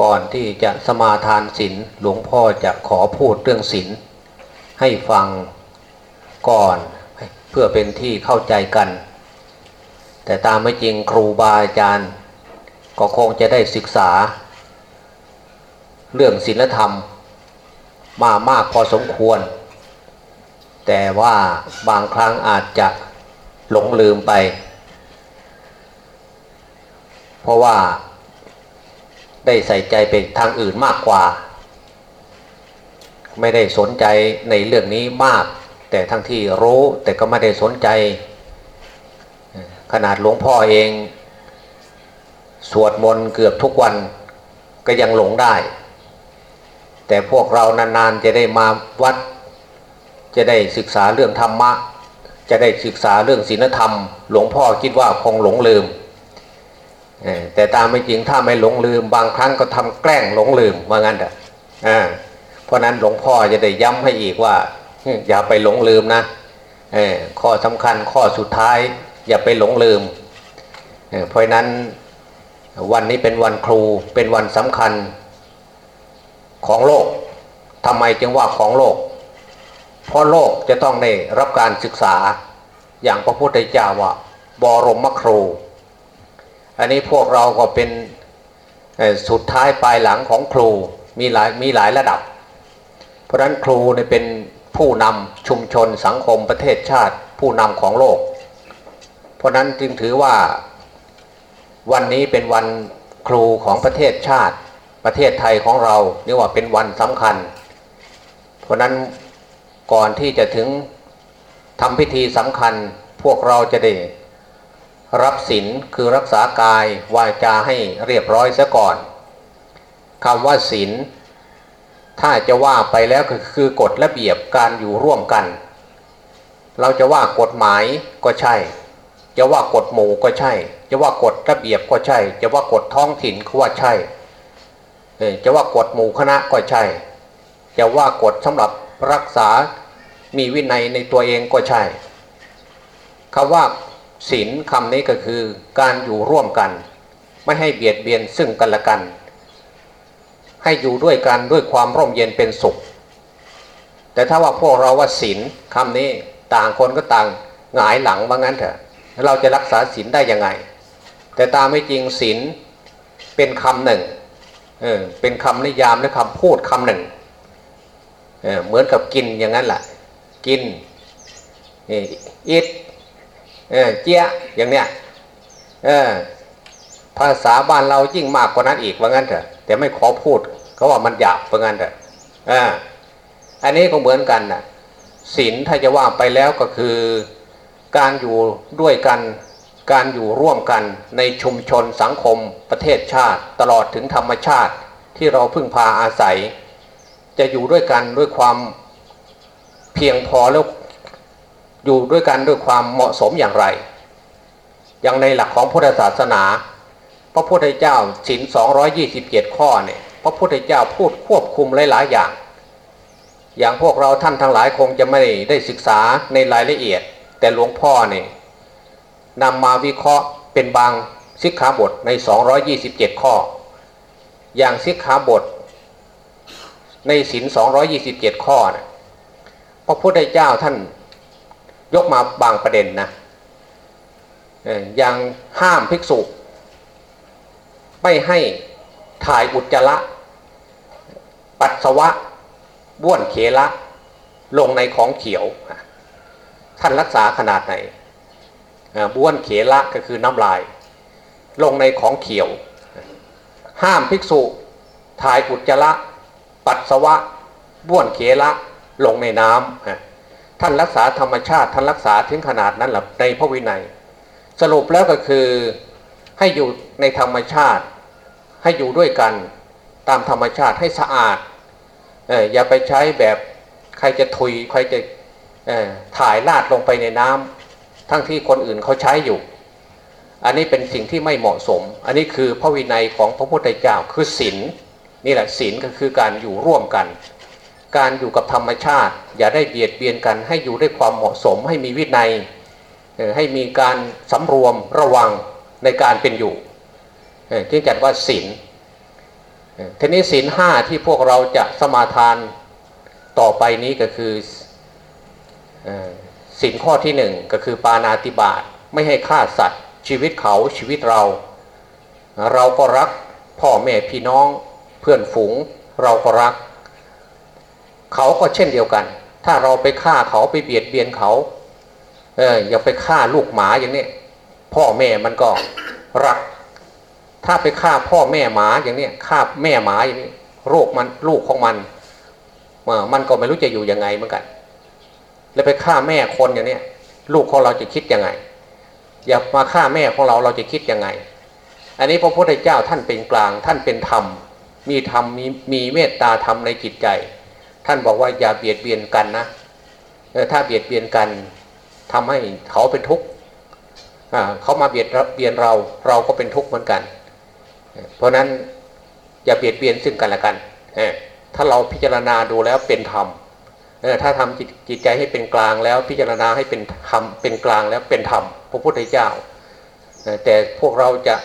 ก่อนที่จะสมาทานศีลหลวงพ่อจะขอพูดเรื่องศีลให้ฟังก่อนเพื่อเป็นที่เข้าใจกัน แต่ตามไม่จริงครูบาอาจารย์ ก็คงจะได้ศึกษา เรื่องศีลธรรม มามากพอสมควร แต่ว่าบางครั้งอาจจะหลงลืมไป เพราะว่า ได้ใส่ใจไปทางอื่นมากกว่า ไม่ได้สนใจในเรื่องนี้มาก แต่ทั้งที่รู้แต่ก็ไม่ได้สนใจ ขนาดหลวงพ่อเอง สวดมนต์เกือบทุกวันก็ยังหลงได้ แต่พวกเรานานๆจะได้มาวัด จะได้ศึกษาเรื่องธรรมะ จะได้ศึกษาเรื่องศีลธรรม หลวงพ่อคิดว่าคงหลงลืม แต่ตามไม่จริงถ้าไม่หลงลืม บางครั้งก็ทำแกล้งหลงลืมว่างั้นเถอะเพราะนั้นหลวงพ่อจะได้ย้ำให้อีกว่า อย่าไปหลงลืมนะข้อสำคัญข้อสุดท้าย อย่าไปหลงลืมเพราะนั้นวันนี้เป็นวันครูเป็นวันสำคัญของโลกทำไมจึงว่าของโลก เพราะโลกจะต้องได้รับการศึกษาอย่างพระพุทธเจ้าว่าบรมครู อันนี้พวกเราก็เป็นสุดท้ายปลายหลังของครูมีหลายมีหลายระดับ เพราะฉะนั้นครูเนี่ยเป็นผู้นำชุมชนสังคมประเทศชาติ ผู้นำของโลก เพราะนั้นจึงถือว่าวันนี้เป็นวันครูของประเทศชาติ ประเทศไทยของเรานี่ว่าเป็นวันสำคัญ เพราะนั้นก่อนที่จะถึงทำพิธีสำคัญพวกเราจะได้ รับศีลคือรักษากายวาจาให้เรียบร้อยซะก่อนคำว่าศีลถ้าจะว่าไปแล้วก็คือกฎระเบียบการอยู่ร่วมกัน เราจะว่ากฎหมายก็ใช่ จะว่ากฎหมู่ก็ใช่ จะว่ากฎระเบียบก็ใช่ จะว่ากฎท้องถิ่นก็ว่าใช่จะว่ากฎหมู่คณะก็ใช่ จะว่ากฎสำหรับรักษามีวินัยในตัวเองก็ใช่คำว่า ศีลคำนี้ก็คือการอยู่ร่วมกัน ไม่ให้เบียดเบียนซึ่งกันและกัน ให้อยู่ด้วยกันด้วยความร่มเย็นเป็นสุข แต่ถ้าว่าพวกเราว่าศีลคำนี้ต่างคนก็ต่างหงายหลังว่างั้นเถอะเราจะรักษาศีลได้ยังไง แต่ตามไม่จริงศีลเป็นคำหนึ่งเออเป็นคำนิยามและคำพูดคำหนึ่งเออเหมือนกับกินอย่างนั้นแหละกินอิท เออเจี๊ยอย่างเนี้ยเออภาษาบ้านเรายิ่งมากกว่านั้นอีกว่างั้นเถอะแต่ไม่ขอพูดเขาว่ามันหยาบว่างั้นเถอะออันนี้ก็เหมือนกันนะศีลถ้าจะว่าไปแล้วก็คือการอยู่ด้วยกันการอยู่ร่วมกันในชุมชนสังคมประเทศชาติ ตลอดถึงธรรมชาติที่เราพึ่งพาอาศัย จะอยู่ด้วยกันด้วยความเพียงพอแล้ว อยู่ด้วยกันด้วยความเหมาะสมอย่างไร อย่างในหลักของพุทธศาสนา พระพุทธเจ้าศีล227 ข้อเนี่ยพระพุทธเจ้าพูดควบคุมหลายๆอย่าง อย่างพวกเราท่านทั้งหลายคงจะไม่ได้ศึกษาในรายละเอียด แต่หลวงพ่อเนี่ยนำมาวิเคราะห์เป็นบางสิกขาบทใน 227 ข้อ อย่างสิกขาบท ในศีล227 ข้อนะพระพุทธเจ้าท่าน ยกมาบางประเด็นนะยังห้ามภิกษุ ไม่ให้ถ่ายอุจจาระ ปัสสาวะบ้วนเขละ ลงในของเขียว ท่านรักษาขนาดไหนบ้วนเขละก็คือน้ำลาย ลงในของเขียว ห้ามภิกษุถ่ายอุจจาระ ปัสสาวะบ้วนเขละ ลงในน้ำ ท่านรักษาธรรมชาติท่านรักษาถึงขนาดนั้นหรือในพระวินัย สรุปแล้วก็คือให้อยู่ในธรรมชาติ ให้อยู่ด้วยกันตามธรรมชาติให้สะอาดเอออย่าไปใช้แบบใครจะทุยใครจะถ่ายลาดลงไปในน้ำทั้งที่คนอื่นเขาใช้อยู่ อันนี้เป็นสิ่งที่ไม่เหมาะสม อันนี้คือพระวินัยของพระพุทธเจ้าคือศีลนี่แหละศีลก็คือการอยู่ร่วมกัน การอยู่กับธรรมชาติ อย่าได้เบียดเบียนกันให้อยู่ด้วยความเหมาะสม ให้มีวินัยให้มีการสำรวมระวังในการเป็นอยู่จึงจัดว่าศีลทีนี้ศีลห้าที่พวกเราจะสมาทานต่อไปนี้ก็คือศีลข้อที่หนึ่งก็คือปานาติบาตไม่ให้ฆ่าสัตว์ ชีวิตเขาชีวิตเรา เราก็รักพ่อแม่พี่น้องเพื่อนฝูงเราก็รัก เขาก็เช่นเดียวกัน ถ้าเราไปฆ่าเขาไปเบียดเบียนเขา เอออย่าไปฆ่าลูกหมาอย่างนี้พ่อแม่มันก็รัก ถ้าไปฆ่าพ่อแม่หมาอย่างนี้ฆ่าแม่หมาอย่างนี้โรคมันลูกของมันมันก็ไม่รู้จะอยู่ยังไงเหมือนกัน แล้วไปฆ่าแม่คนอย่างนี้ลูกของเราจะคิดยังไง อย่ามาฆ่าแม่ของเราเราจะคิดยังไง อันนี้พระพุทธเจ้าท่านเป็นกลางท่านเป็นธรรม มีธรรมมีมีเมตตาธรรมในจิตใจ ท่านบอกว่าอย่าเบียดเบียนกันนะถ้าเบียดเบียนกันทำให้เขาเป็นทุกข์เขามาเบียดเบียนเราเราก็เป็นทุกข์เหมือนกัน เพราะนั้นอย่าเบียดเบียนซึ่งกันและกันถ้าเราพิจารณาดูแล้วเป็นธรรมถ้าทำจิตใจให้เป็นกลางแล้วพิจารณาให้เป็นธรรมเป็นกลางแล้วเป็นธรรมพระพุทธเจ้า แต่พวกเราจะ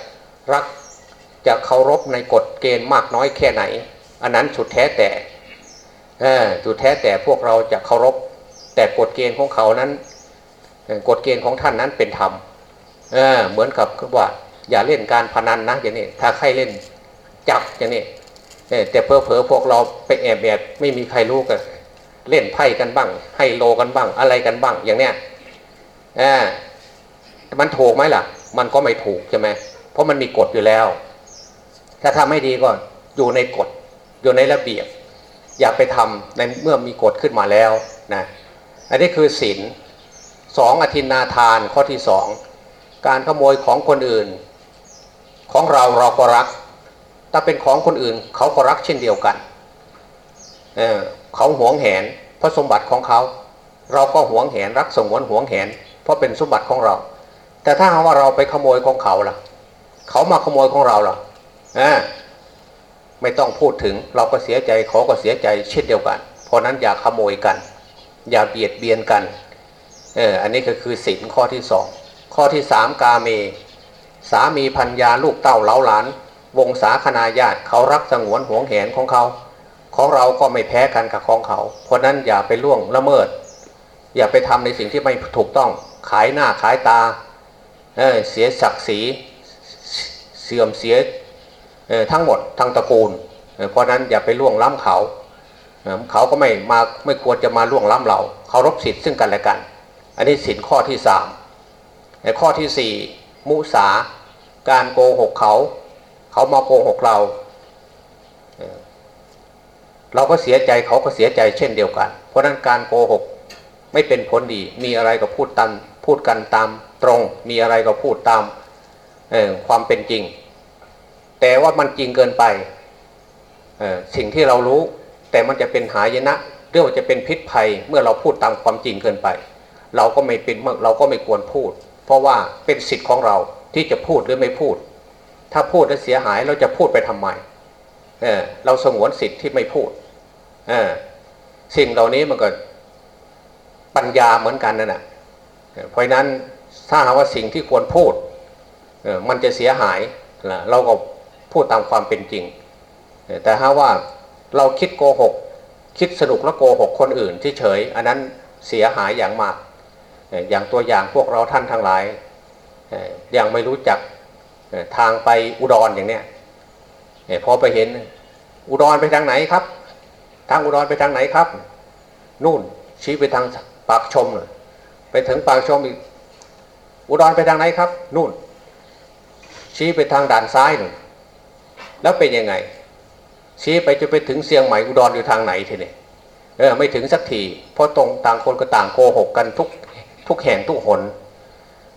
รักจะเคารพในกฎเกณฑ์มากน้อยแค่ไหน อันนั้นสุดแท้แต่ สุดแท้แต่พวกเราจะเคารพ แต่กฎเกณฑ์ของเขานั้นกฎเกณฑ์ของท่านนั้นเป็นธรรมเเหมือนกับว่า อย่าเล่นการพนันนะอย่างนี้ถ้าใครเล่นจับอย่างนี้แต่เพอเพอพวกเราไปแอบแบบไม่มีใครรู้กันเล่นไพ่กันบ้าง ให้โลกันบ้างอะไรกันบ้างอย่างเนี้ยมันถูกไหมล่ะ มันก็ไม่ถูกใช่ไหมเพราะมันมีกฎอยู่แล้ว ถ้าทำให้ดีก็อยู่ในกฎอยู่ในระเบียบ อย่าไปทำในเมื่อมีกฎขึ้นมาแล้วนะอันนี้คือศีลสองอธินาทานข้อที่สองการขโมยของคนอื่น ของเราเราก็รัก ถ้าเป็นของคนอื่นเขาก็รักเช่นเดียวกันเเขาหวงแหนเพราะสมบัติของเขา เราก็หวงแหนรักสงวนหวงแหน เพราะเป็นสมบัติของเรา แต่ถ้าว่าเราไปขโมยของเขาล่ะ เขามาขโมยของเราล่ะ ไม่ต้องพูดถึงเราก็เสียใจเขาก็เสียใจเช่นเดียวกัน เพราะนั้นอย่าขโมยกัน อย่าเบียดเบียนกันเอออันนี้ก็คือสินข้อที่สองข้อที่สามกาเม สามีพัญญาลูกเต้าเล้าหลาน วงศาคณาญาติเขารักสงวนห่วงแหนของเขา ของเราก็ไม่แพ้กันกับของเขา เพราะนั้นอย่าไปล่วงละเมิด อย่าไปทำในสิ่งที่ไม่ถูกต้องขายหน้าขายตาเเสียศักดิ์ศรีเสื่อมเสีย ทั้งหมดทั้งตระกูล เพราะนั้นอย่าไปล่วงล้ำเขา เขาก็ไม่มาไม่ควรจะมาล่วงล้ำเราเคารพสิทธิ์ซึ่งกันและกัน อันนี้สินข้อที่สามข้อที่สี่มุสาการโกหกเขา เขามาโกหกเรา เราก็เสียใจเขาก็เสียใจเช่นเดียวกัน เพราะนั้นการโกหกไม่เป็นผลดี มีอะไรก็พูดตามพูดกันตามตรง มีอะไรก็พูดตามความเป็นจริง แต่ว่ามันจริงเกินไปสิ่งที่เรารู้ แต่มันจะเป็นหายนะเรื่องจะเป็นพิษภัยเมื่อเราพูดตามความจริงเกินไป เราก็ไม่เป็นเราก็ไม่ควรพูด เพราะว่าเป็นสิทธิ์ของเราที่จะพูดหรือไม่พูด ถ้าพูดแล้วเสียหายเราจะพูดไปทำไมเเราสงวนสิทธิ์ที่ไม่พูดสิ่งเหล่านี้มันก็ปัญญาเหมือนกันนั่นแหะเพราะนั้นถ้าหาว่าสิ่งที่ควรพูดมันจะเสียหายเราก็ พูดตามความเป็นจริง แต่ถ้าว่าเราคิดโกหก คิดสนุกแล้วโกหกคนอื่นที่เฉย อันนั้นเสียหายอย่างมาก อย่างตัวอย่างพวกเราท่านทั้งหลาย ยังไม่รู้จักทางไปอุดรอย่างเนี้ยพอไปเห็นอุดรไปทางไหนครับ ทางอุดรไปทางไหนครับ นู่นชี้ไปทางปากชมเลยไปถึงปากชมอีกอุดรไปทางไหนครับ นู่น ชี้ไปทางด่านซ้ายหนึ่ง แล้วเป็นยังไง ชี้ไปจะไปถึงเชียงใหม่อุดรอยู่ทางไหนทีนี้เออไม่ถึงสักทีเพราะตรงต่างคนก็ต่างโกหกกันทุกทุกแห่งทุกหน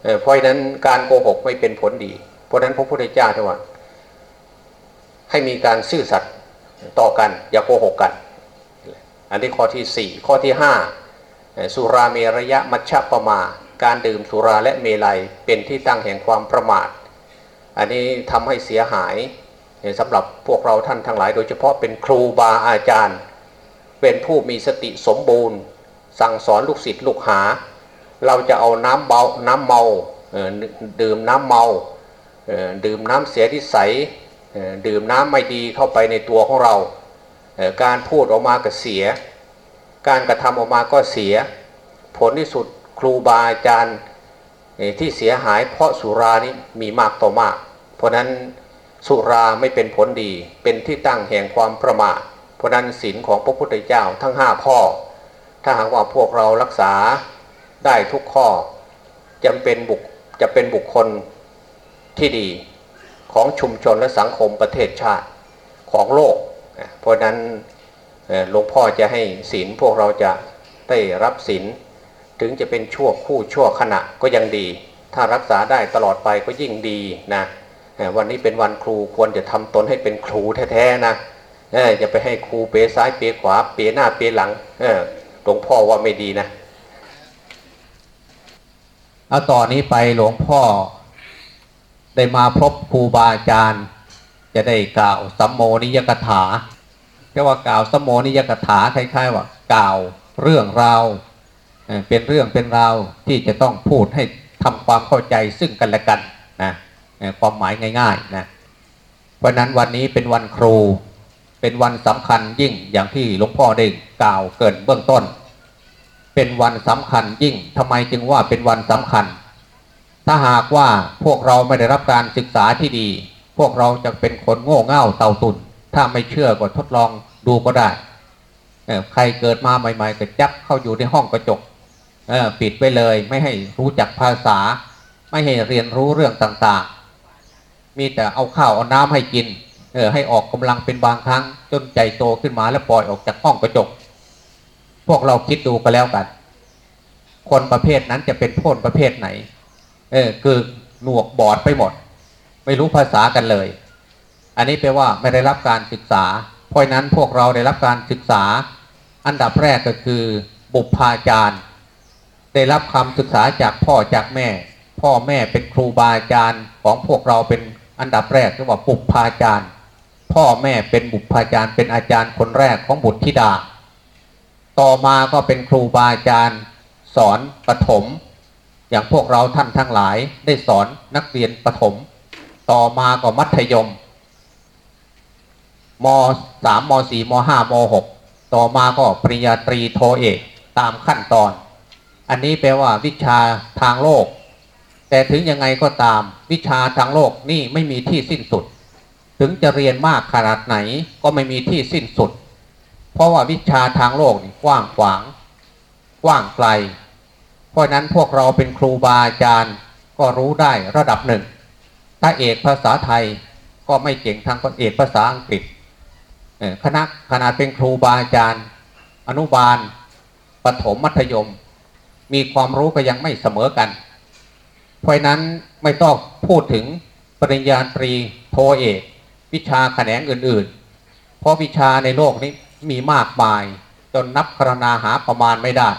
เออเพราะนั้นการโกหกไม่เป็นผลดี เพราะนั้นพระพุทธเจ้าท่านว่าให้มีการซื่อสัตย์ต่อกัน อย่าโกหกกัน อันนี้ข้อที่สี่ข้อที่ห้าสุราเมรยะมัชฌะปมา การดื่มสุราและเมลัยเป็นที่ตั้งแห่งความประมาท อันนี้ทำให้เสียหาย สำหรับพวกเราท่านทั้งหลาย โดยเฉพาะเป็นครูบาอาจารย์ เป็นผู้มีสติสมบูรณ์ สั่งสอนลูกศิษย์ลูกหา เราจะเอาน้ำเบาน้ำเมาดื่มน้ำเมาดื่มน้ำเสียที่ใสดื่มน้ำไม่ดีเข้าไปในตัวของเรา การพูดออกมาก็เสีย การกระทำออกมาก็เสีย ผลที่สุดครูบาอาจารย์ที่เสียหายเพราะสุรานี้มีมากต่อมาก เพราะนั้น สุราไม่เป็นผลดี เป็นที่ตั้งแห่งความประมาทเพราะนั้นศีลของพระพุทธเจ้าทั้งห้าข้อ ถ้าหากว่าพวกเรารักษาได้ทุกข้อจำเป็นบุคจะเป็นบุคคลที่ดีของชุมชนและสังคมประเทศชาติของโลก เพราะนั้นหลวงพ่อจะให้ศีลพวกเราจะได้รับศีลถึงจะเป็นชั่วคู่ชั่วขณะก็ยังดี ถ้ารักษาได้ตลอดไปก็ยิ่งดีนะ วันนี้เป็นวันครูควรจะทำตนให้เป็นครูแท้ๆนะอย่าไปให้ครูเปซ้ายเปขวา เปหน้าเปหลังหลวงพ่อว่าไม่ดีนะเอาต่อนนี้ไปหลวงพ่อ ได้มาพบครูบาอาจารย์ จะได้กล่าวสัมโมนิยกถาเรียกว่ากล่าวสัมโมนิยกถาคล้ายๆว่ากล่าวเรื่องราวเป็นเรื่องเป็นราวที่จะต้องพูดให้ทำความเข้าใจซึ่งกันและกันนะ ความหมายง่ายๆนะเพราะนั้นวันนี้เป็นวันครู เป็นวันสำคัญยิ่งอย่างที่หลวงพ่อได้กล่าวเกินเบื้องต้น เป็นวันสำคัญยิ่งทำไมจึงว่าเป็นวันสำคัญ ถ้าหากว่าพวกเราไม่ได้รับการศึกษาที่ดี พวกเราจะเป็นคนโง่เง่าเต่าตุนถ้าไม่เชื่อก็ทดลองดูก็ได้ใครเกิดมาใหม่ ๆ ก็จับเข้าอยู่ในห้องกระจกปิดไปเลย ไม่ให้รู้จักภาษา ไม่ให้เรียนรู้เรื่องต่างๆ มีแต่เอาข้าวเอาน้ำให้กินเออให้ออกกำลังเป็นบางครั้ง จนใจโตขึ้นมาแล้วปล่อยออกจากห้องกระจก พวกเราคิดดูก็แล้วกัน คนประเภทนั้นจะเป็นพ้นประเภทไหน เออคือหนวกบอดไปหมด ไม่รู้ภาษากันเลย อันนี้แปลว่าไม่ได้รับการศึกษา เพราะนั้นพวกเราได้รับการศึกษา อันดับแรกก็คือบุพาจารย์ ได้รับคำศึกษาจากพ่อจากแม่ พ่อแม่เป็นครูบาอาจารย์ของพวกเราเป็น อันดับแรกเรียกว่าบุพาจารย์ พ่อแม่เป็นบุพาจารย์เป็นอาจารย์คนแรกของบุตรธิดา ต่อมาก็เป็นครูบาอาจารย์ สอนปฐมอย่างพวกเราท่านทั้งหลายได้สอนนักเรียนประถม ต่อมาก็มัธยมมสามมสี่มห้ามหกต่อมาก็ปริญญาตรีโทเอกตามขั้นตอน อันนี้แปลว่าวิชาทางโลก แต่ถึงยังไงก็ตาม วิชาทางโลกนี่ไม่มีที่สิ้นสุด ถึงจะเรียนมากขนาดไหนก็ไม่มีที่สิ้นสุด เพราะว่าวิชาทางโลกนี่กว้างขวางกว้างไกล เพราะนั้นพวกเราเป็นครูบาอาจารย์ก็รู้ได้ระดับหนึ่ง ถ้าเอกภาษาไทยก็ไม่เก่งทางเอกภาษาอังกฤษคณะขนาดเป็นครูบาอาจารย์ อนุบาลปถมมัธยม มีความรู้ก็ยังไม่เสมอกัน เพราะนั้นไม่ต้องพูดถึงปริญญาตรีโทเอก วิชาแขนงอื่น ๆ เพราะวิชาในโลกนี้มีมากมาย จนนับครณาหาประมาณไม่ได้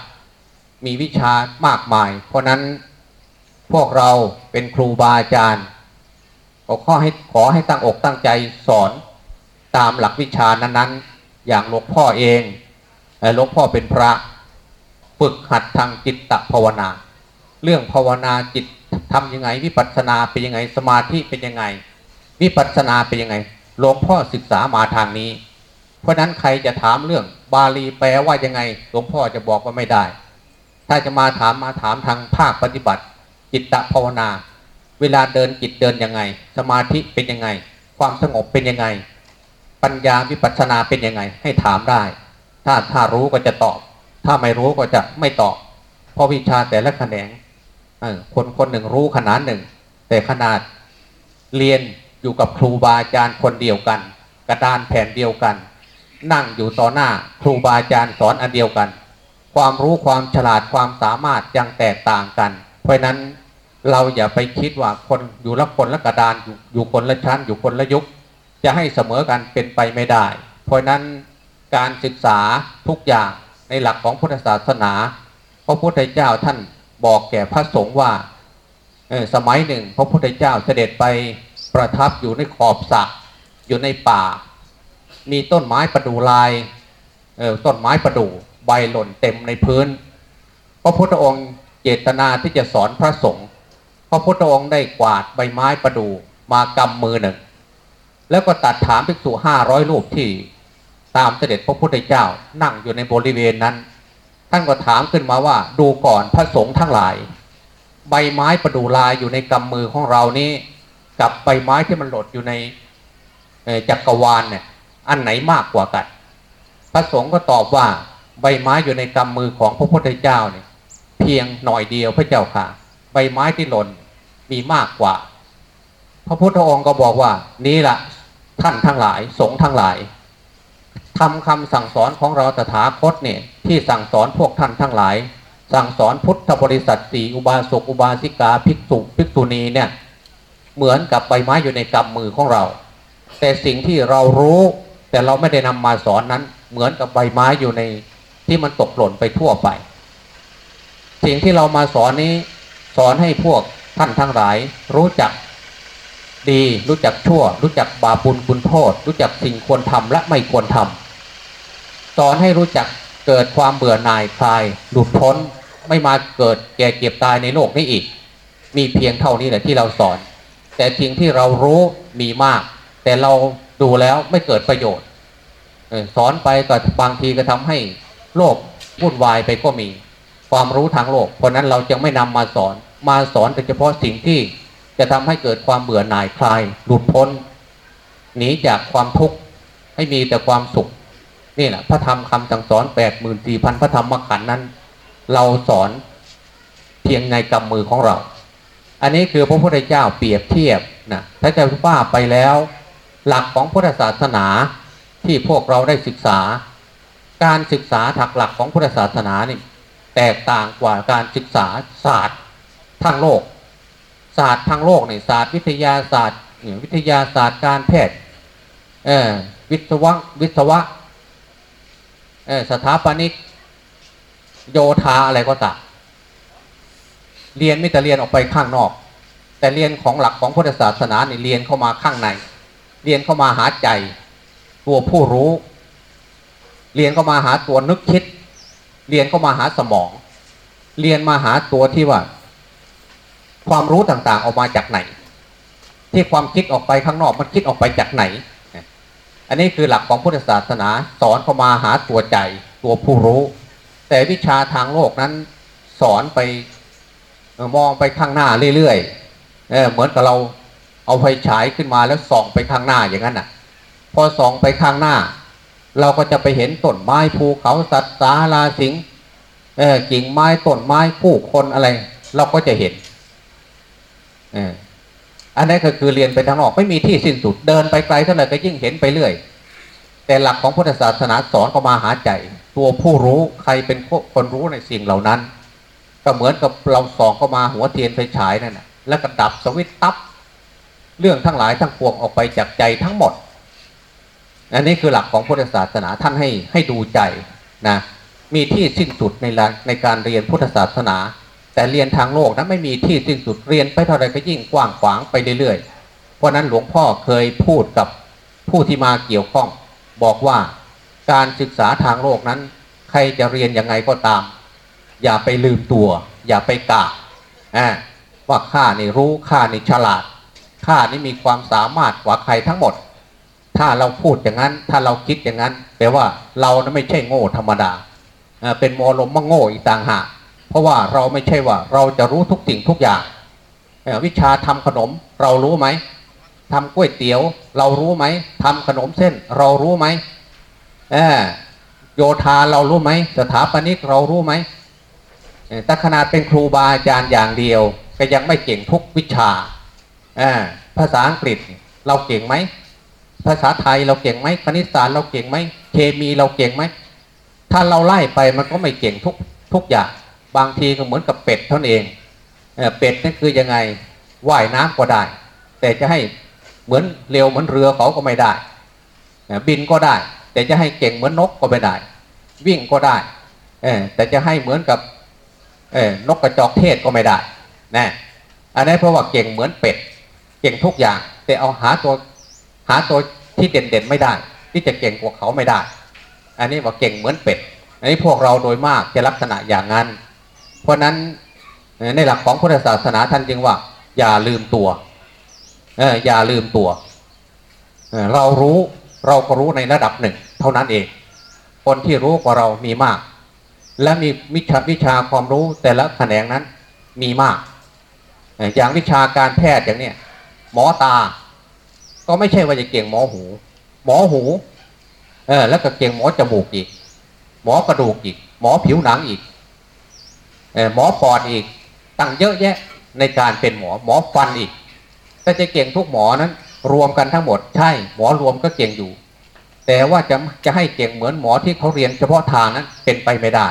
มีวิชามากมาย เพราะนั้นพวกเราเป็นครูบาอาจารย์ก็ขอให้ขอให้ตั้งอกตั้งใจสอนตามหลักวิชานั้นๆ อย่างหลวงพ่อเองหลวงพ่อเป็นพระ ฝึกหัดทางจิตตภาวนา เรื่องภาวนาจิต ทำยังไง วิปัสสนาเป็นยังไงสมาธิเป็นยังไง วิปัสสนาเป็นยังไงหลวงพ่อศึกษามาทางนี้ เพราะนั้นใครจะถามเรื่องบาลีแปลว่ายังไงหลวงพ่อจะบอกว่าไม่ได้ ถ้าจะมาถามมาถามทางภาคปฏิบัติ จิตตภาวนา เวลาเดินจิตเดินยังไง สมาธิเป็นยังไง ความสงบเป็นยังไง ปัญญาวิปัสสนาเป็นยังไง ให้ถามได้ ถ้าถ้ารู้ก็จะตอบ ถ้าไม่รู้ก็จะไม่ตอบ เพราะวิชาแต่ละแขนง คนคนหนึ่งรู้ขนาดหนึ่ง แต่ขนาดเรียนอยู่กับครูบาอาจารย์คนเดียวกัน กระดานแผ่นเดียวกัน นั่งอยู่ต่อหน้าครูบาอาจารย์สอนอันเดียวกัน ความรู้ความฉลาดความสามารถยังแตกต่างกัน เพราะนั้นเราอย่าไปคิดว่าคนอยู่ละคนละกระดานอยู่คนละชั้น อยู่คนละยุค จะให้เสมอกันเป็นไปไม่ได้ เพราะนั้นการศึกษาทุกอย่างในหลักของพุทธศาสนา พระพุทธเจ้าท่าน บอกแก่พระสงฆ์ว่าสมัยหนึ่ง พระพุทธเจ้าเสด็จไปประทับอยู่ในขอบสระอยู่ในป่า มีต้นไม้ประดู่ลายต้นไม้ประดู่ใบหล่นเต็มในพื้น พระพุทธองค์เจตนาที่จะสอนพระสงฆ์พระพุทธองค์ได้กวาดใบไม้ประดูมากำมือหนึ่ง แล้วก็ตัดถามภิกษุห้าร้อยรูปที่ตามเสด็จพระพุทธเจ้านั่งอยู่ในบริเวณนั้น ท่านก็ถามขึ้นมาว่า ดูก่อนพระสงฆ์ทั้งหลาย ใบไม้ประดูลายอยู่ในกำมือของเรานี้ กับใบไม้ที่มันหล่นอยู่ในจักรวาลเนี่ยอันไหนมากกว่ากัน พระสงฆ์ก็ตอบว่า ใบไม้อยู่ในกำมือของพระพุทธเจ้าเนี่ยเพียงหน่อยเดียวพระเจ้าค่ะ ใบไม้ที่หล่นมีมากกว่า พระพุทธองค์ก็บอกว่า นี่แหละท่านทั้งหลาย สงฆ์ทั้งหลาย ทำคำสั่งสอนของเราตถาคตเนี่ยที่สั่งสอนพวกท่านทั้งหลาย สั่งสอนพุทธบริษัทสี่อุบาสกอุบาสิกาภิกษุภิกษุณีเนี่ยเหมือนกับใบไม้อยู่ในกำมือของเรา แต่สิ่งที่เรารู้แต่เราไม่ได้นำมาสอนนั้น เหมือนกับใบไม้อยู่ในที่มันตกหล่นไปทั่วไป สิ่งที่เรามาสอนนี้สอนให้พวกท่านทั้งหลาย รู้จักดีรู้จักชั่ว รู้จักบาปุลคุณโทษ รู้จักสิ่งควรทำและไม่ควรทำ สอนให้รู้จักเกิดความเบื่อหน่ายคลายหลุดพ้นไม่มาเกิดแก่เก็บตายในโลกนี้อีก มีเพียงเท่านี้แหละที่เราสอน แต่สิ่งที่เรารู้มีมาก แต่เราดูแล้วไม่เกิดประโยชน์สอนไปก็บางทีก็ทำให้โลกวุ่นวายไปก็มี ความรู้ทางโลก เพราะนั้นเราจึงไม่นำมาสอนมาสอนแต่เฉพาะสิ่งที่จะทำให้เกิดความเบื่อหน่ายคลายหลุดพ้นหนีจากความทุกข์ให้มีแต่ความสุข นี่แหละพระธรรมคำสั่งสอนแปดหมื่นสี่พันพระธรรมขันธ์นั้น เราสอนเพียงในกำมือของเรา อันนี้คือพระพุทธเจ้าเปรียบเทียบนะถ้าจะว่าไปแล้ว หลักของพุทธศาสนาที่พวกเราได้ศึกษา การศึกษาถักหลักของพุทธศาสนานี่แตกต่างกว่าการศึกษาศาสตร์ทางโลก ศาสตร์ทางโลกเนี่ยศาสตร์วิทยาศาสตร์วิทยาศาสตร์การแพทย์เออวิศวะวิศวะ สถาปนิก โยธาอะไรก็ตามเรียนไม่แต่เรียนออกไปข้างนอก แต่เรียนของหลักของพุทธศาสนาเนี่ยเรียนเข้ามาข้างใน เรียนเข้ามาหาใจ ตัวผู้รู้ เรียนเข้ามาหาตัวนึกคิด เรียนก็มาหาสมอง เรียนมาหาตัวที่ว่า ความรู้ต่างๆออกมาจากไหน ที่ความคิดออกไปข้างนอกมันคิดออกไปจากไหน อันนี้คือหลักของพุทธศาสนาสอนเข้ามาหาตัวใจตัวผู้รู้ แต่วิชาทางโลกนั้นสอนไปมองไปข้างหน้าเรื่อยๆเเหมือนกับเราเอาไฟฉายขึ้นมาแล้วส่องไปข้างหน้าอย่างนั้นอะ พอส่องไปข้างหน้า เราก็จะไปเห็นต้นไม้ภูเขาสัตว์สาราสิงเออกิ่งไม้ต้นไม้ผู้คนอะไร เราก็จะเห็นเออ อันนี้ก็คือเรียนไปทางนอกไม่มีที่สิ้นสุดเดินไปไกลเท่าไหร่ก็ยิ่งเห็นไปเรื่อย แต่หลักของพุทธศาสนาสอนเข้ามาหาใจ ตัวผู้รู้ใครเป็นคนรู้ในสิ่งเหล่านั้น ก็เหมือนกับเราส่องเข้ามาหัวเทียนไฟฉายนั่นแหะแล้วก็ดับสวิตตับเรื่องทั้งหลายทั้งปวงออกไปจากใจทั้งหมด อันนี้คือหลักของพุทธศาสนาท่านให้ให้ดูใจนะมีที่สิ้นสุดในในการเรียนพุทธศาสนา แต่เรียนทางโลกนั้นไม่มีที่สิ้นสุดเรียนไปเท่าไรก็ยิ่งกว้างขวางไปเรื่อยๆ เพราะนั้นหลวงพ่อเคยพูดกับผู้ที่มาเกี่ยวข้อง บอกว่าการศึกษาทางโลกนั้น ใครจะเรียนยังไงก็ตาม อย่าไปลืมตัว อย่าไปกะว่าข้านี่รู้ข้านี่ฉลาดข้านี่มีความสามารถกว่าใครทั้งหมด ถ้าเราพูดอย่างนั้น ถ้าเราคิดอย่างนั้นแปลว่าเรานะไม่ใช่โง่ธรรมดาเป็นมอลมมะโง่อีกต่างหาก เพราะว่าเราไม่ใช่ว่า เราจะรู้ทุกสิ่งทุกอย่างวิชาทำขนมเรารู้ไหมทำก๋วยเตี๋ยว เรารู้ไหมทำขนมเส้น เรารู้ไหมโยธาเรารู้ไหมสถาปนิกเรารู้ไหมแต่ขนาดเป็นครูบาอาจารย์อย่างเดียว ก็ยังไม่เก่งทุกวิชาภาษาอังกฤษเราเก่งไหมภาษาไทยเราเก่งไหมคณิตศาสตร์เราเก่งไหมเคมีเราเก่งไหมถ้าเราไล่ไปมันก็ไม่เก่งทุกทุกอย่าง บางทีก็เหมือนกับเป็ดเท่านั้นเองเป็ดนี่นคือยังไงว่ายน้ำก็ได้ แต่จะให้เหมือนเร็วเหมือนเรือเขาก็ไม่ได้ บินก็ได้ แต่จะให้เก่งเหมือนนกก็ไม่ได้ วิ่งก็ได้แต่จะให้เหมือนกับนกกระจอกเทศก็ไม่ได้นะอันนี้เพราะว่าเก่งเหมือนเป็ด เก่งทุกอย่าง แต่เอาหาตัวหาตัวที่เด่นๆไม่ได้ ที่จะเก่งกว่าเขาไม่ได้ อันนี้ว่าเก่งเหมือนเป็ด อันนี้พวกเราโดยมากจะลักษณะอย่างนั้น เพราะนั้นในหลักของพุทธศาสนาท่านจึงว่า อย่าลืมตัวอย่าลืมตัวเรารู้เราก็รู้ในระดับหนึ่ง เท่านั้นเอง คนที่รู้กว่าเรามีมาก และมีวิชาวิชาความรู้แต่ละแขนงนั้นมีมาก อย่างวิชาการแพทย์อย่างเนี้ยหมอตา ก็ไม่ใช่ว่าจะเก่งหมอหู หมอหู เออแล้วก็เก่งหมอจมูกอีก หมอกระดูกอีก หมอผิวหนังอีก หมอปอดอีกตั้งเยอะแยะในการเป็นหมอหมอฟันอีกถ้าจะเก่งทุกหมอนั้น รวมกันทั้งหมดใช่หมอรวมก็เก่งอยู่ แต่ว่าจะจะให้เก่งเหมือนหมอที่เขาเรียนเฉพาะทางนั้นเป็นไปไม่ได้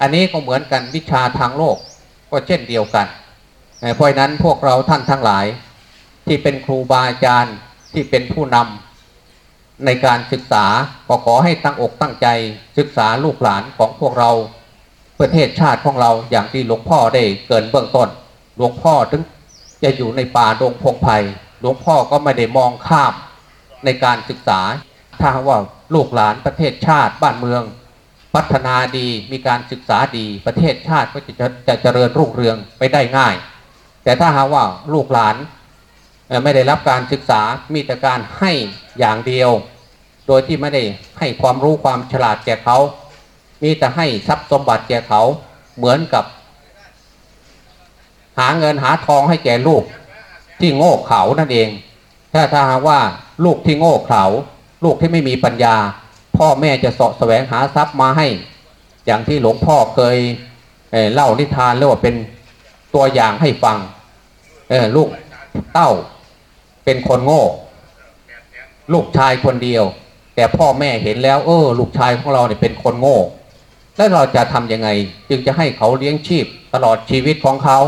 อันนี้ก็เหมือนกันวิชาทางโลกก็เช่นเดียวกันเพราะฉะนั้นพวกเราท่านทั้งหลาย ที่เป็นครูบาอาจารย์ที่เป็นผู้นำในการศึกษาก็ขอให้ตั้งอกตั้งใจศึกษาลูกหลานของพวกเรา ประเทศชาติของเราอย่างที่หลวงพ่อได้เกินเบื้องต้น หลวงพ่อถึงจะอยู่ในป่าดงพงไพ่หลวงพ่อก็ไม่ได้มองข้ามในการศึกษา ถ้าว่าลูกหลานประเทศชาติบ้านเมือง พัฒนาดีมีการศึกษาดีประเทศชาติก็จะจะจะเจริญรุ่งเรืองไปได้ง่าย แต่ถ้าหาว่าลูกหลานไม่ได้รับการศึกษามีแต่การให้อย่างเดียว โดยที่ไม่ได้ให้ความรู้ความฉลาดแก่เขา มีแต่ให้ทรัพย์สมบัติแก่เขาเหมือนกับ หาเงินหาทองให้แก่ลูก ที่โง่เขานั่นเอง ถ้าถ้าหากว่าลูกที่โง่เขาลูกที่ไม่มีปัญญา พ่อแม่จะเสาะแสวงหาทรัพย์มาให้ อย่างที่หลวงพ่อเคยเเล่านิทานเรียกว่าเป็นตัวอย่างให้ฟังลูกเต้าเป็นคนโง่ ลูกชายคนเดียว แต่พ่อแม่เห็นแล้ว เออ ลูกชายของเราเนี่ยเป็นคนโง่ แล้วเราจะทำยังไง จึงจะให้เขาเลี้ยงชีพ ตลอดชีวิตของเขา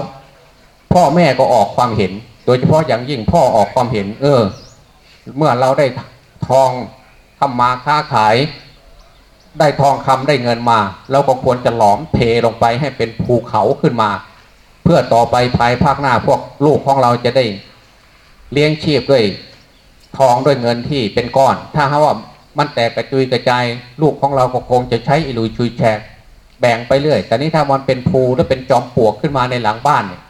พ่อแม่ก็ออกความเห็น โดยเฉพาะอย่างยิ่งพ่อออกความเห็น เออ เมื่อเราได้ทองทำมาค้าขาย ได้ทองคำได้เงินมาเราก็ควรจะหลอมเทลงไปให้เป็นภูเขาขึ้นมา เพื่อต่อไปภายภาคหน้าพวกลูกของเราจะได้เลี้ยงชีพด้วยทองด้วยเงินที่เป็นก้อน ถ้าหากว่า มันแตกกระจุยกระจายลูกของเราก็คงจะใช้อิลุยชุยแฉกแบ่งไปเรื่อย แต่นี้ถ้ามันเป็นภูหรือเป็นจอมปลวกขึ้นมาในหลังบ้านเนี่ย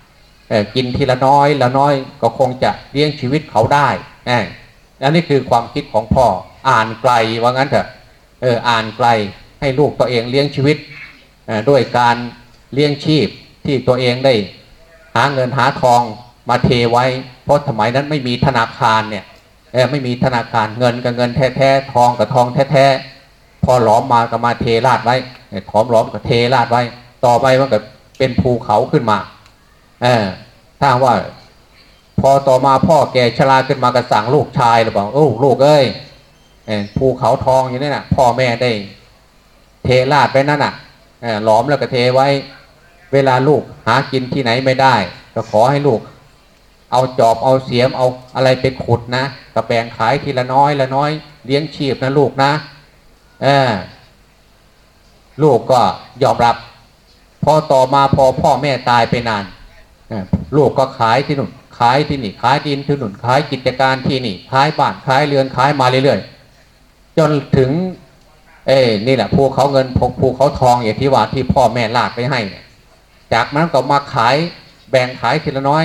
กินทีละน้อยละน้อยก็คงจะเลี้ยงชีวิตเขาได้อันนี้คือความคิดของพ่ออ่านไกลว่างั้นเถอะเอออ่านไกลให้ลูกตัวเองเลี้ยงชีวิตด้วยการเลี้ยงชีพที่ตัวเองได้ หาเงินหาทองมาเทไว้ เพราะสมัยนั้นไม่มีธนาคารเนี่ย ไม่มีธนาคารเงินกับเงินแท้ๆทองกับทองแท้ๆพอหลอมมาก็มาเทราดไว้เออถอมหลอมก็เทราดไว้ ต่อไปมันก็เป็นภูเขาขึ้นมาเออถ้าว่า พอต่อมาพ่อแก่ชราขึ้นมาก็สั่งลูกชายหรือเปล่าโอ้ลูกเอ้ยภูเขาทองอย่างนี้น่ะ พ่อแม่ได้ เทราดไว้นั่นน่ะหลอมแล้วก็เทไว้ เวลาลูกหากินที่ไหนไม่ได้ ก็ขอให้ลูก เอาจอบเอาเสียมเอาอะไรไปขุดนะกระแปงขายทีละน้อยละน้อยเลี้ยงชีพนะลูกนะเออลูกก็ยอมรับ พอต่อมาพอพ่อแม่ตายไปนานลูกก็ขายที่นู่นขายที่นี่ขายดินที่นู่นขายกิจการที่นี่ขายบ้านขายเรือนขายมาเรื่อยๆจนถึง เอ้นี่แหละภูเขาเงินภูเขาทองอย่างที่ว่าที่พ่อแม่ลาดไปให้จากนั้นก็มาขายแบ่งขายทีละน้อย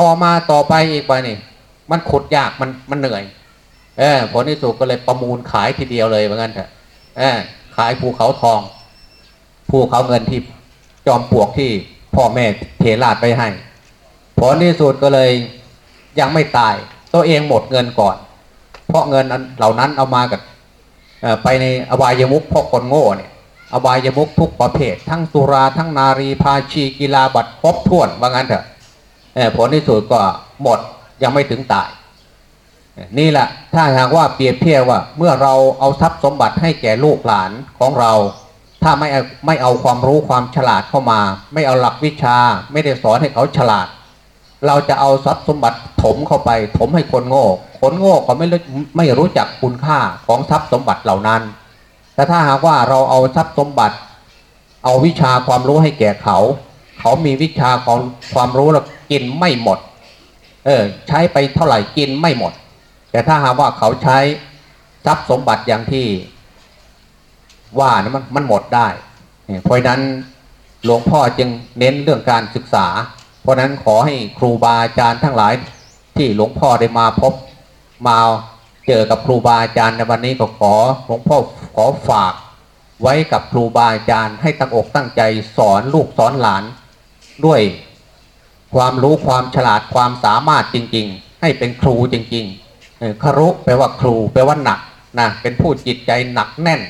ต่อมาต่อไปอีกไปนี่มันขุดยากมันมันเหนื่อย เออผลที่สุดก็เลยประมูลขายทีเดียวเลยเหมือนกันเถอะเออขายภูเขาทองภูเขาเงินที่จอมปลวกที่พ่อแม่เทราดไปให้ผลที่สุดก็เลยยังไม่ตาย ตัวเองหมดเงินก่อน เพราะเงินอันเหล่านั้นเอามากับไปในอบายมุขพวกคนโง่เนี่ยอบายมุขทุกประเภท ทั้งสุราทั้งนารีพาชีกีฬาบัตรครบถ้วนว่างั้นเถอะ ผลที่สุดก็หมดยังไม่ถึงตาย นี่แหละถ้าหากว่าเปรียบเทียบว่าเมื่อเราเอาทรัพย์สมบัติให้แก่ลูกหลานของเรา ถ้าไม่ไม่เอาความรู้ความฉลาดเข้ามา ไม่เอาหลักวิชา ไม่ได้สอนให้เขาฉลาด เราจะเอาทรัพย์สมบัติถมเข้าไป ถมให้คนโง่คนโง่ก็ไม่รู้ไม่รู้จักคุณค่าของทรัพย์สมบัติเหล่านั้น แต่ถ้าหากว่าเราเอาทรัพย์สมบัติ เอาวิชาความรู้ให้แก่เขา เขามีวิชาของความรู้แล้ว กินไม่หมด เออ ใช้ไปเท่าไหร่กินไม่หมด แต่ถ้าหากว่าเขาใช้ทรัพย์สมบัติอย่างที่ว่านะมันมันหมดได้เนี่เพราะนั้นหลวงพ่อจึงเน้นเรื่องการศึกษา เพราะฉะนั้นขอให้ครูบาอาจารย์ทั้งหลายที่หลวงพ่อได้มาพบมาเจอกับครูบาอาจารย์ในวันนี้ก็ขอหลวงพ่อขอฝาก ไว้กับครูบาอาจารย์ให้ตั้งอกตั้งใจสอนลูกสอนหลานด้วย ความรู้ความฉลาดความสามารถจริง ๆ ให้เป็นครูจริงๆคารุแปลว่าครูแปลว่าหนักนะเป็นผู้จิตใจหนักแน่น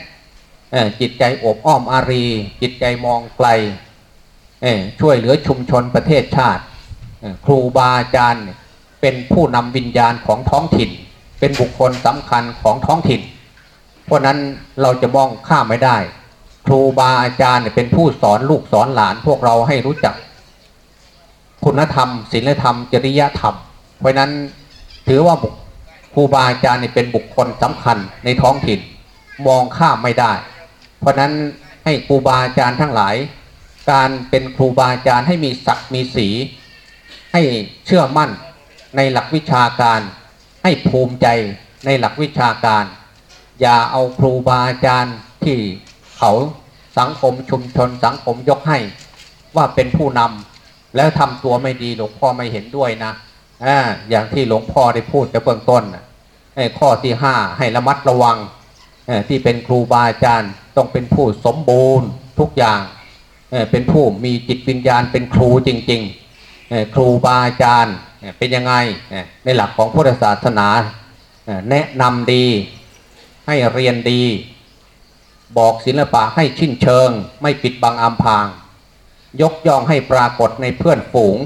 จิตใจอบอ้อมอารี จิตใจมองไกลช่วยเหลือชุมชนประเทศชาติ ครูบาอาจารย์เป็นผู้นำวิญญาณของท้องถิ่น เป็นบุคคลสำคัญของท้องถิ่น เพราะนั้นเราจะมองข้ามไม่ได้ ครูบาอาจารย์เป็นผู้สอนลูกสอนหลานพวกเราให้รู้จัก คุณธรรมศีลธรรม จริยธรรม เพราะนั้นถือว่าครูบาอาจารย์เป็นบุคคลสำคัญในท้องถิ่นมองข้ามไม่ได้ เพราะนั้นให้ครูบาอาจารย์ทั้งหลาย การเป็นครูบาอาจารย์ให้มีศักดิ์มีสี ให้เชื่อมั่นในหลักวิชาการ ให้ภูมิใจในหลักวิชาการ อย่าเอาครูบาอาจารย์ที่เขาสังคมชุมชนสังคมยกให้ ว่าเป็นผู้นำ แล้วทำตัวไม่ดีหลวงพ่อไม่เห็นด้วยนะอาอย่างที่หลวงพ่อได้พูดแต่เบื้องต้นข้อที่ห้าให้ระมัดระวังที่เป็นครูบาอาจารย์ต้องเป็นผู้สมบูรณ์ทุกอย่างเป็นผู้มีจิตวิญญาณเป็นครูจริง ๆ ครูบาอาจารย์เป็นยังไงในหลักของพุทธศาสนา แนะนำดีให้เรียนดี บอกศิลปะให้ชิ้นเชิง ไม่ปิดบังอำพาง ยกย่องให้ปรากฏในเพื่อนฝูง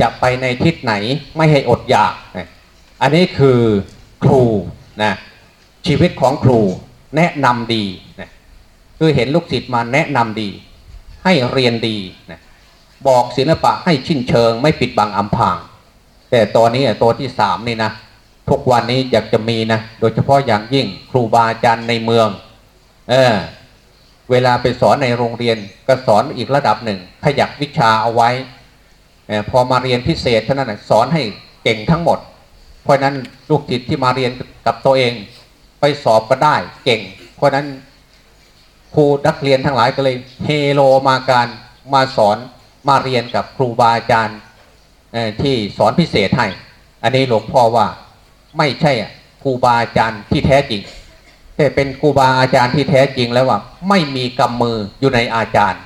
จะไปในทิศไหนไม่ให้อดอยาก อันนี้คือครูนะชีวิตของครูแนะนำดีนะคือเห็นลูกศิษย์มาแนะนำดี ให้เรียนดีนะบอกศิลปะให้ชิ้นเชิง ไม่ปิดบังอำพาง แต่ตอนนี้ตัวที่สามนี่นะทุกวันนี้อยากจะมีนะ โดยเฉพาะอย่างยิ่งครูบาอาจารย์ในเมือง เออ เวลาไปสอนในโรงเรียนก็สอนอีกระดับหนึ่ง ขยักวิชาเอาไว้ พอมาเรียนพิเศษเท่านั้นสอนให้เก่งทั้งหมด เพราะนั้นลูกจิตที่มาเรียนกับตัวเอง ไปสอบก็ได้เก่ง เพราะนั้นครูนักเรียนทั้งหลายก็เลยเฮโลมาการมาสอนมาเรียนกับครูบาอาจารย์ที่สอนพิเศษให้ อันนี้หลวงพ่อว่าไม่ใช่อะครูบาอาจารย์ที่แท้จริง เป็นครูบาอาจารย์ที่แท้จริงแล้วว่า ไม่มีกำมืออยู่ในอาจารย์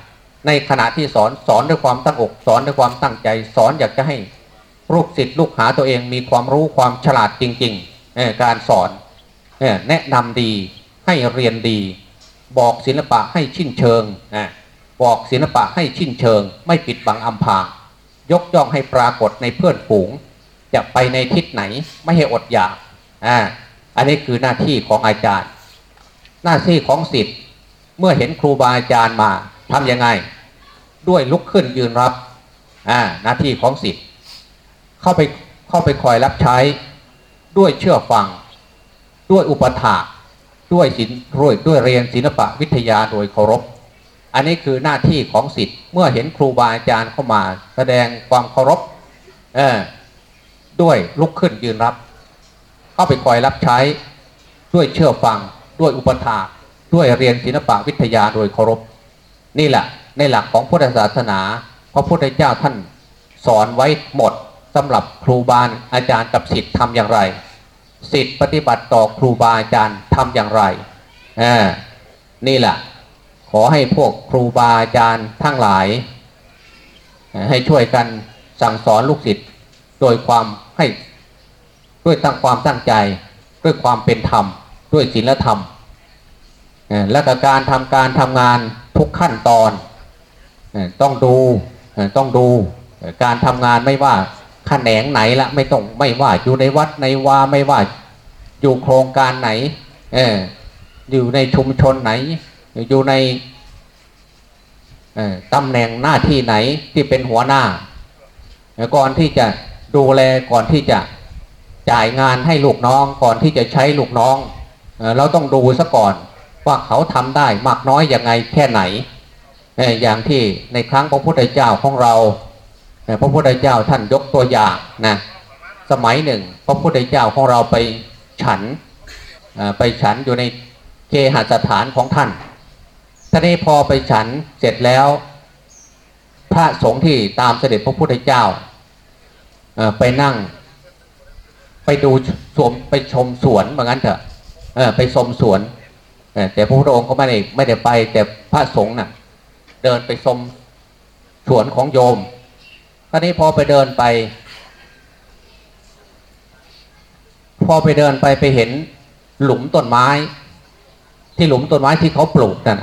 ในขณะที่สอนสอนด้วยความตั้งอก สอนด้วยความตั้งใจ สอนอยากจะให้ลูกศิษย์ลูกหาตัวเองมีความรู้ความฉลาดจริงๆการสอนแนะนำดีให้เรียนดี บอกศิลปะให้ชิ้นเชิงบอกศิลปะให้ชิ้นเชิง ไม่ปิดบังอำพรางยกย่องให้ปรากฏในเพื่อนฝูง จะไปในทิศไหนไม่ให้อดอยากอ่าอันนี้คือหน้าที่ของอาจารย์ หน้าที่ของสิทธิ์เมื่อเห็นครูบาอาจารย์มาทำยังไง ด้วยลุกขึ้นยืนรับอ่าหน้าที่ของสิทธิ์เข้าไปเข้าไปคอยรับใช้ด้วยเชื่อฟัง ด้วยอุปถาด้วยศิลด้วยด้วยเรียนศิลปะวิทยาโดยเคารพ อันนี้คือหน้าที่ของสิทธิ์เมื่อเห็นครูบาอาจารย์เข้ามา แสดงความเคารพเออด้วยลุกขึ้นยืนรับ เข้าไปคอยรับใช้ด้วยเชื่อฟัง ด้วยอุปถาด้วยเรียนศิลปะวิทยาโดยเคารพ นี่แหละในหลักของพุทธศาสนา พระพุทธเจ้าท่านสอนไว้หมดสำหรับครูบาอาจารย์กับศิษย์ทำอย่างไรศิษย์ปฏิบัติต่อครูบาอาจารย์ทำอย่างไรนี่แหละขอให้พวกครูบาอาจารย์ทั้งหลาย ให้ช่วยกันสั่งสอนลูกศิษย์โดยความให้ด้วยตั้งความตั้งใจ ด้วยความเป็นธรรม ด้วยศีลธรรม และกการทำการทำงานทุกขั้นตอน ต้องดูต้องดูการทำงานไม่ว่าแขนงไหนละไม่ต้องไม่ว่าอยู่ในวัดในวาไม่ว่าอยู่โครงการไหนเอออยู่ในชุมชนไหน อยู่ในตำแหน่งหน้าที่ไหนที่เป็นหัวหน้า ก่อนที่จะดูแลก่อนที่จะจ่ายงานให้ลูกน้อง ก่อนที่จะใช้ลูกน้อง เราต้องดูซะก่อนว่าเขาทำได้มากน้อยยังไงแค่ไหน อย่างที่ในครั้งพระพุทธเจ้าของเรา พระพุทธเจ้าท่านยกตัวอย่างนะสมัยหนึ่ง พระพุทธเจ้าของเราไปฉันไปฉันอยู่ในเคหสถานของท่านท่านี้พอไปฉันเสร็จแล้ว พระสงฆ์ที่ตามเสด็จพระพุทธเจ้าไปนั่ง ไปดูชมไปชมสวนเหมือนกันเถอะ เออไปชมสวนเออแต่พระพุทธองค์ก็ไม่ได้ไม่ได้ไป แต่พระสงฆ์น่ะ เดินไปชมสวนของโยมคราวนี้พอไปเดินไป พอไปเดินไปไปเห็นหลุมต้นไม้ ที่หลุมต้นไม้ที่เขาปลูกนั่น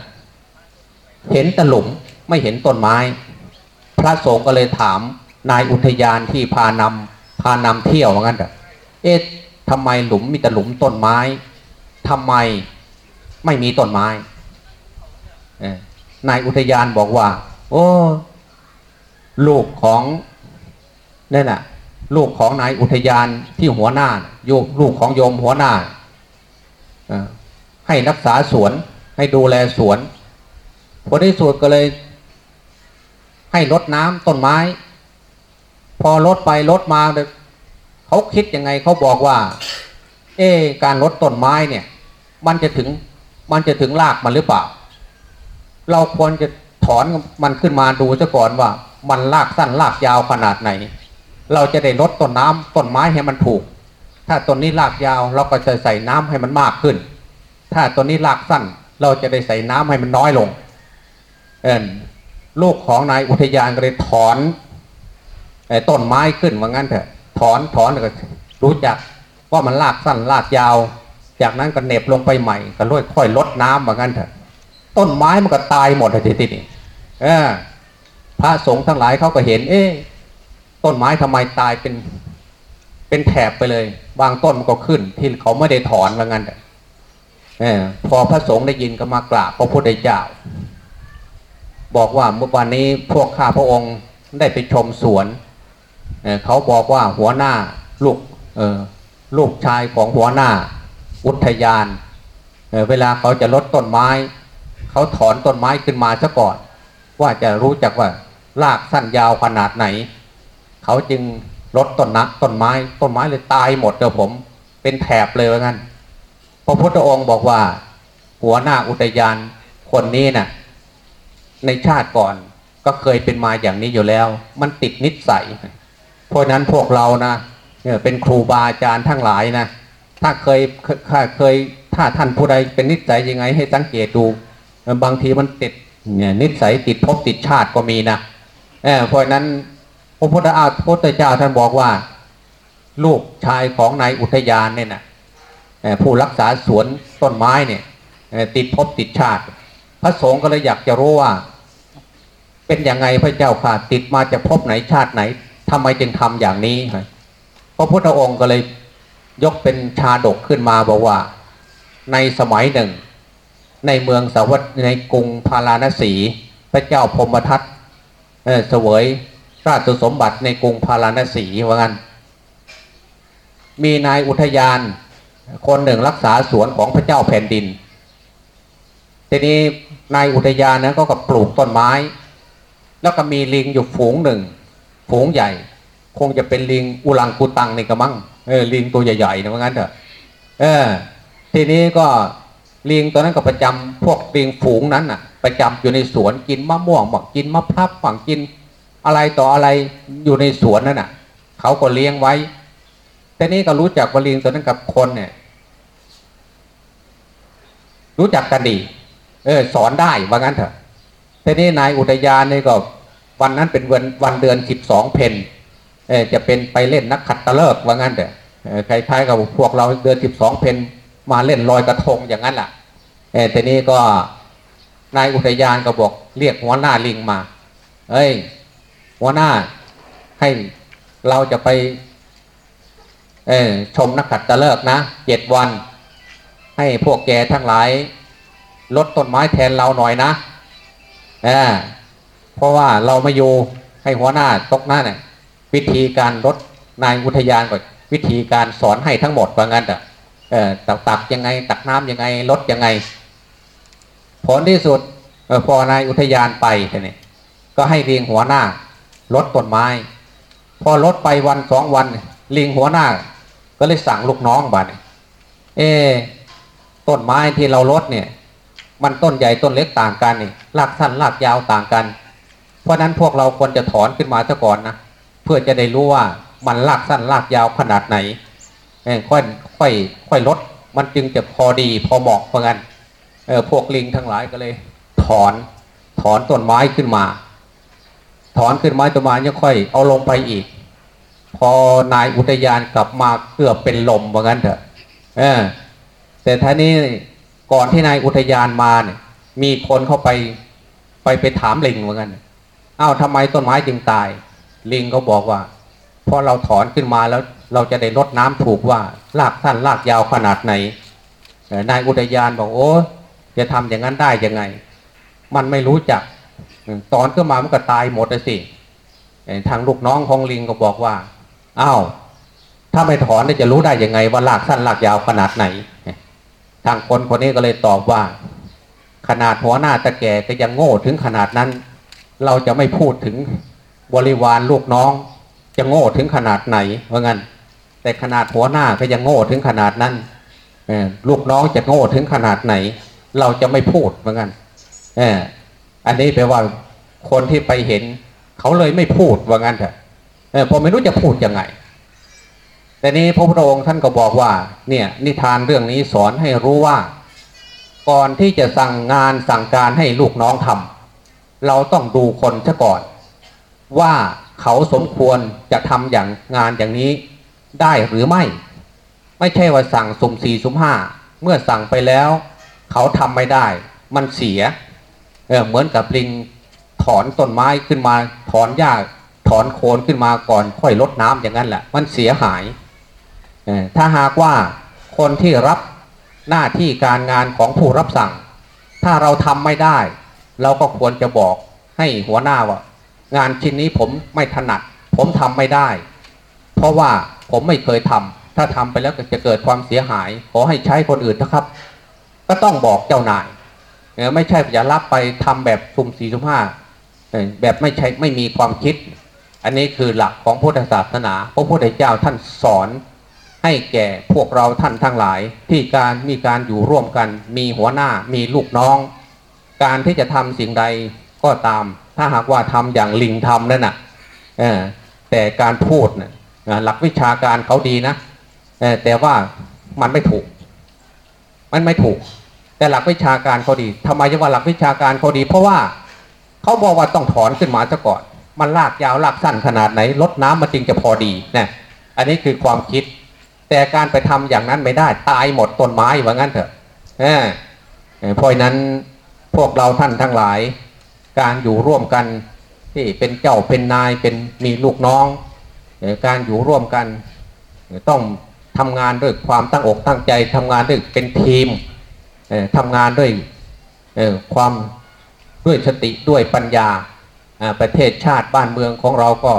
เห็นแต่หลุมไม่เห็นต้นไม้ พระสงฆ์ก็เลยถามนายอุทยานที่พานำพานำเที่ยวว่างั้นเถอะเอ๊ะทำไมหลุมมีแต่หลุมต้นไม้ ทำไมไม่มีต้นไม้นายอุทยานบอกว่า โอ้ลูกของนั่นน่ะลูกของนายอุทยานที่หัวหน้าโยมลูกของโยมหัวหน้าให้รักษาสวน ให้ดูแลสวนพอได้สวนก็เลย ให้รดน้ำต้นไม้ พอรดไปรดมาเขาคิดยังไงเขาบอกว่า เอการรดต้นไม้เนี่ย มันจะถึงมันจะถึงรากมันหรือเปล่า เราควรจะถอนมันขึ้นมาดูซะก่อนว่า มันรากสั้นรากยาวขนาดไหน เราจะได้ลดต้นน้ำต้นไม้ให้มันถูก ถ้าต้นนี้รากยาวเราก็จะใส่น้ำให้มันมากขึ้น ถ้าต้นนี้รากสั้น เราจะได้ใส่น้ำให้มันน้อยลง เออลูกของนายอุทยานก็เลยถอนอต้นไม้ขึ้นว่างั้นเถอะ ถอนถอนก็รู้จักว่ามันรากสั้นรากยาว จากนั้นก็เหน็บลงไปใหม่ก็ค่อยค่อยลดน้ำว่างั้นเถอะต้นไม้มันก็ตายหมดเลยทีนี้เออพระสงฆ์ทั้งหลายเขาก็เห็น เอ๊ะต้นไม้ทำไมตายเป็น เป็นแถบไปเลย บางต้นมันก็ขึ้น ที่เขาไม่ได้ถอนว่างั้นเถอะเอพอพระสงฆ์ได้ยินก็มากราบพระพุทธเจ้า บอกว่าเมื่อวันนี้พวกข้าพระองค์ได้ไปชมสวนเเขาบอกว่าหัวหน้าลูกเออลูกชายของหัวหน้า อุทยานเเวลาเขาจะลดต้นไม้ เขาถอนต้นไม้ขึ้นมาซะก่อน ว่าจะรู้จักว่ารากสั้นยาวขนาดไหน เขาจึงลดต้นนะต้นไม้ ต้นไม้เลยตายหมดเดี๋ยวผม เป็นแถบเลยว่างั้นพระพุทธองค์บอกว่า หัวหน้าอุทยานคนนี้น่ะ ในชาติก่อนก็เคยเป็นมาอย่างนี้อยู่แล้ว มันติดนิสัยเพราะฉะนั้นพวกเรานะเนี่ยเป็นครูบาอาจารย์ทั้งหลายนะ ถ้าเคยถ้าเคยถ้าท่านผู้ใดเป็นนิสัยยังไง ให้สังเกตดู บางทีมันติดเนี่ยนิสัยติดภพติดชาติก็มีนะเออเพราะนั้นพระพุทธอาพระพุทธเจ้าท่านบอกว่า ลูกชายของนายอุทยานเนี่ยนะผู้รักษาสวนต้นไม้เนี่ยติดภพติดชาติ พระสงฆ์ก็เลยอยากจะรู้ว่า เป็นยังไงพระเจ้าค่ะ ติดมาจากภพไหนชาติไหนทำไมจึงทำอย่างนี้พระพุทธองค์ก็เลย ยกเป็นชาดกขึ้นมาบอกว่า ในสมัยหนึ่ง ในเมืองสาวัตในกรุงพาราณสี พระเจ้าพรหมทัตเเสวยราชสมบัติในกรุงพาราณสีว่างั้น มีนายอุทยานคนหนึ่งรักษาสวนของพระเจ้าแผ่นดิน ทีนี้นายอุทยานนั้นก็กับปลูกต้นไม้ แล้วก็มีลิงอยู่ฝูงหนึ่ง ฝูงใหญ่ คงจะเป็นลิงอุลังกูตังนี่กระมังเออลิงตัวใหญ่ๆนะว่างั้นเถอะเออ ทีนี้ก็ลิงตัวนั้นก็ประจำพวกลิงฝูงนั้นน่ะ ประจำอยู่ในสวนกินมะม่วงบักกินมะพร้าวบักกิน อะไรต่ออะไรอยู่ในสวนนั่นน่ะเขาก็เลี้ยงไว้แต่นี้ก็รู้จักว่าลิงตัวนั้นกับคนเนี่ย รู้จักกันดี เออ สอนได้ว่างั้นเถอะทีนี้นายอุทยานนี่ก็วันนั้นเป็นวันวันเดือนสิบสองเพน จะเป็นไปเล่นนักขัดตะเลิกว่างั้นเถอะคล้ายๆกับพวกเราเดือนสิบสองเพนมาเล่นลอยกระทงอย่างนั้นแหละเออทีนี้ก็นายอุทยานก็บอกเรียกหัวหน้าลิงมา เอ้ยหัวหน้าให้เราจะไปชมนักขัดตะเลิกนะเจ็ดวัน ให้พวกแกทั้งหลายลดต้นไม้แทนเราหน่อยนะเเพราะว่าเราไมาอยู่ให้หัวหน้าตกหน้าเนี่ย วิธีการลดนายอุทยานก่อนวิธีการสอนให้ทั้งหมดว่างั้นอะตักตักยังไง ตักน้ำยังไงลดยังไง ผลที่สุดอพอนายอุทยานไปเนี่ยก็ให้เรียงหัวหน้าลดต้นไม้ พอลดไปวันสองวันลิงหัวหน้า ก็เลยสั่งลูกน้องบ้านเออต้นไม้ที่เราลดเนี่ย มันต้นใหญ่ต้นเล็กต่างกันนี่รากสั้นรากยาวต่างกัน เพราะนั้นพวกเราควรจะถอนขึ้นมาซะก่อนนะ พื่อจะได้รู้ว่ามันรากสั้นรากยาวขนาดไหนค่อยค่อยค่อยลด มันจึงจะพอดีพอเหมาะเพราะงั้นพวกลิงทั้งหลายก็เลย ถอนถอนต้นไม้ขึ้นมา ถอนขึ้นไม้ต้นไม้ยังค่อยเอาลงไปอีก พอนายอุทยานกลับมาเกือบเป็นลมว่างั้นเถอะเออแต่ท่านี้ก่อนที่นายอุทยานมาเนี่ย มีคนเข้าไปไปไปถามลิงว่างั้นอ้าวทำไมต้นไม้จึงตาย ลิงเขาบอกว่าพอเราถอนขึ้นมาแล้วเราจะได้ลดน้ำถูกว่ารากสั้นรากยาวขนาดไหนนายอุทยานบอกโอ้จะทำอย่างนั้นได้ยังไง มันไม่รู้จักตอนขึ้นมามันก็ตายหมดเลยสิทางลูกน้องของลิงก็บอกว่าอ้าวถ้าไม่ถอนจะรู้ได้ยังไง ว่ารากสั้นรากยาวขนาดไหน ทางคนคนนี้ก็เลยตอบว่า ขนาดหัวหน้าตะแก่ก็ยังโง่ถึงขนาดนั้น เราจะไม่พูดถึง บริวารลูกน้อง จะโง่ถึงขนาดไหนว่างั้น แต่ขนาดหัวหน้าก็ยังโง่ถึงขนาดนั้นลูกน้องจะโง่ถึงขนาดไหน เราจะไม่พูดว่างั้นอันนี้แปลว่าคนที่ไปเห็น เขาเลยไม่พูดว่างั้นเถอะเออผมไม่รู้จะพูดยังไงแต่นี้พระพุทธองค์ท่านก็บอกว่า เนี่ย นิทานเรื่องนี้สอนให้รู้ว่า ก่อนที่จะสั่งงานสั่งการให้ลูกน้องทำเราต้องดูคนซะก่อน ว่าเขาสมควรจะทำอย่างงานอย่างนี้ได้หรือไม่ ไม่ใช่ว่าสั่งสุ่มสี่สุ่มห้าเมื่อสั่งไปแล้ว เขาทำไม่ได้ มันเสียเออเหมือนกับลิงถอนต้นไม้ขึ้นมา ถอนหญ้าถอนโคนขึ้นมาก่อน ค่อยลดน้ำอย่างนั้นแหละมันเสียหายออถ้าหากว่าคนที่รับหน้าที่การงานของผู้รับสั่ง ถ้าเราทำไม่ได้ เราก็ควรจะบอกให้หัวหน้าว่า งานชิ้นนี้ผมไม่ถนัด ผมทำไม่ได้ เพราะว่าผมไม่เคยทำถ้าทำไปแล้วจะเกิดความเสียหาย ขอให้ใช้คนอื่นนะครับ ก็ต้องบอกเจ้านายไม่ใช่อย่ารับไปทำแบบสุ่มสี่สุ่มห้าแบบไม่ใช่ไม่มีความคิด อันนี้คือหลักของพุทธศาสนา พระพุทธเจ้าท่านสอนให้แก่พวกเราท่านทั้งหลาย ที่การมีการอยู่ร่วมกัน มีหัวหน้ามีลูกน้อง การที่จะทำสิ่งใดก็ตาม ถ้าหากว่าทำอย่างลิงทำนั่นน่ะแต่การพูดนะหลักวิชาการเขาดีนะแต่ว่ามันไม่ถูก มันไม่ถูก แต่หลักวิชาการเขาดีทำไมจะว่าหลักวิชาการเขาดี เพราะว่าเขาบอกว่าต้องถอนขึ้นมาซะก่อน มันลากยาวลากสั้นขนาดไหนลดน้ำมันจึงจะพอดีนะอันนี้คือความคิด แต่การไปทำอย่างนั้นไม่ได้ตายหมดต้นไม้ว่างั้นเถอะเพราะนั้นพวกเราท่านทั้งหลาย การอยู่ร่วมกันที่เป็นเจ้าเป็นนายเป็นมีลูกน้อง การอยู่ร่วมกัน ต้องทำงานด้วยความตั้งอกตั้งใจทำงานด้วยเป็นทีมทำงานด้วยความด้วยสติด้วยปัญญาประเทศชาติบ้านเมืองของเราก็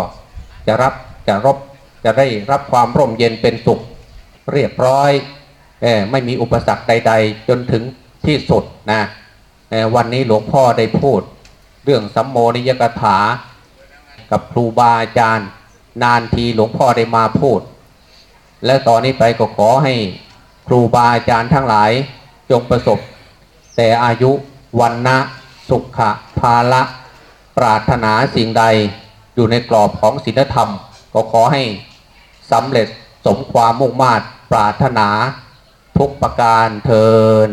จะรับจะรบจะได้รับความร่มเย็นเป็นสุขเรียบร้อยไม่มีอุปสรรคใด ๆ จนถึงที่สุดนะวันนี้หลวงพ่อได้พูด รื่องสัมโมนิยกถา กับครูบาอาจารย์ นานทีหลวงพ่อได้มาพูด และตอนนี้ไปก็ขอให้ครูบาอาจารย์ทั้งหลายจงประสบ แต่อายุวันนะสุขะภาละ ปรารถนาสิ่งใดอยู่ในกรอบของศีลธรรม ก็ขอให้สำเร็จสมความมุ่งมา่ปรารถนาทุกประการเทิน